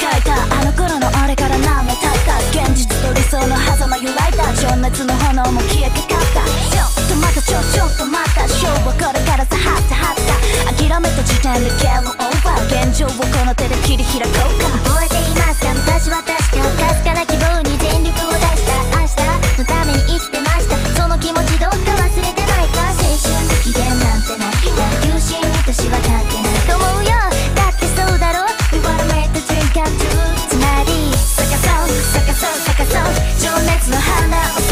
変えたあの頃の俺から何年経った現実と理想の狭間揺らいだ情熱の炎も消えかかった。ちょっとまたちょちょっとまた。勝負これからさはったはった諦めた時点でゲーム Now.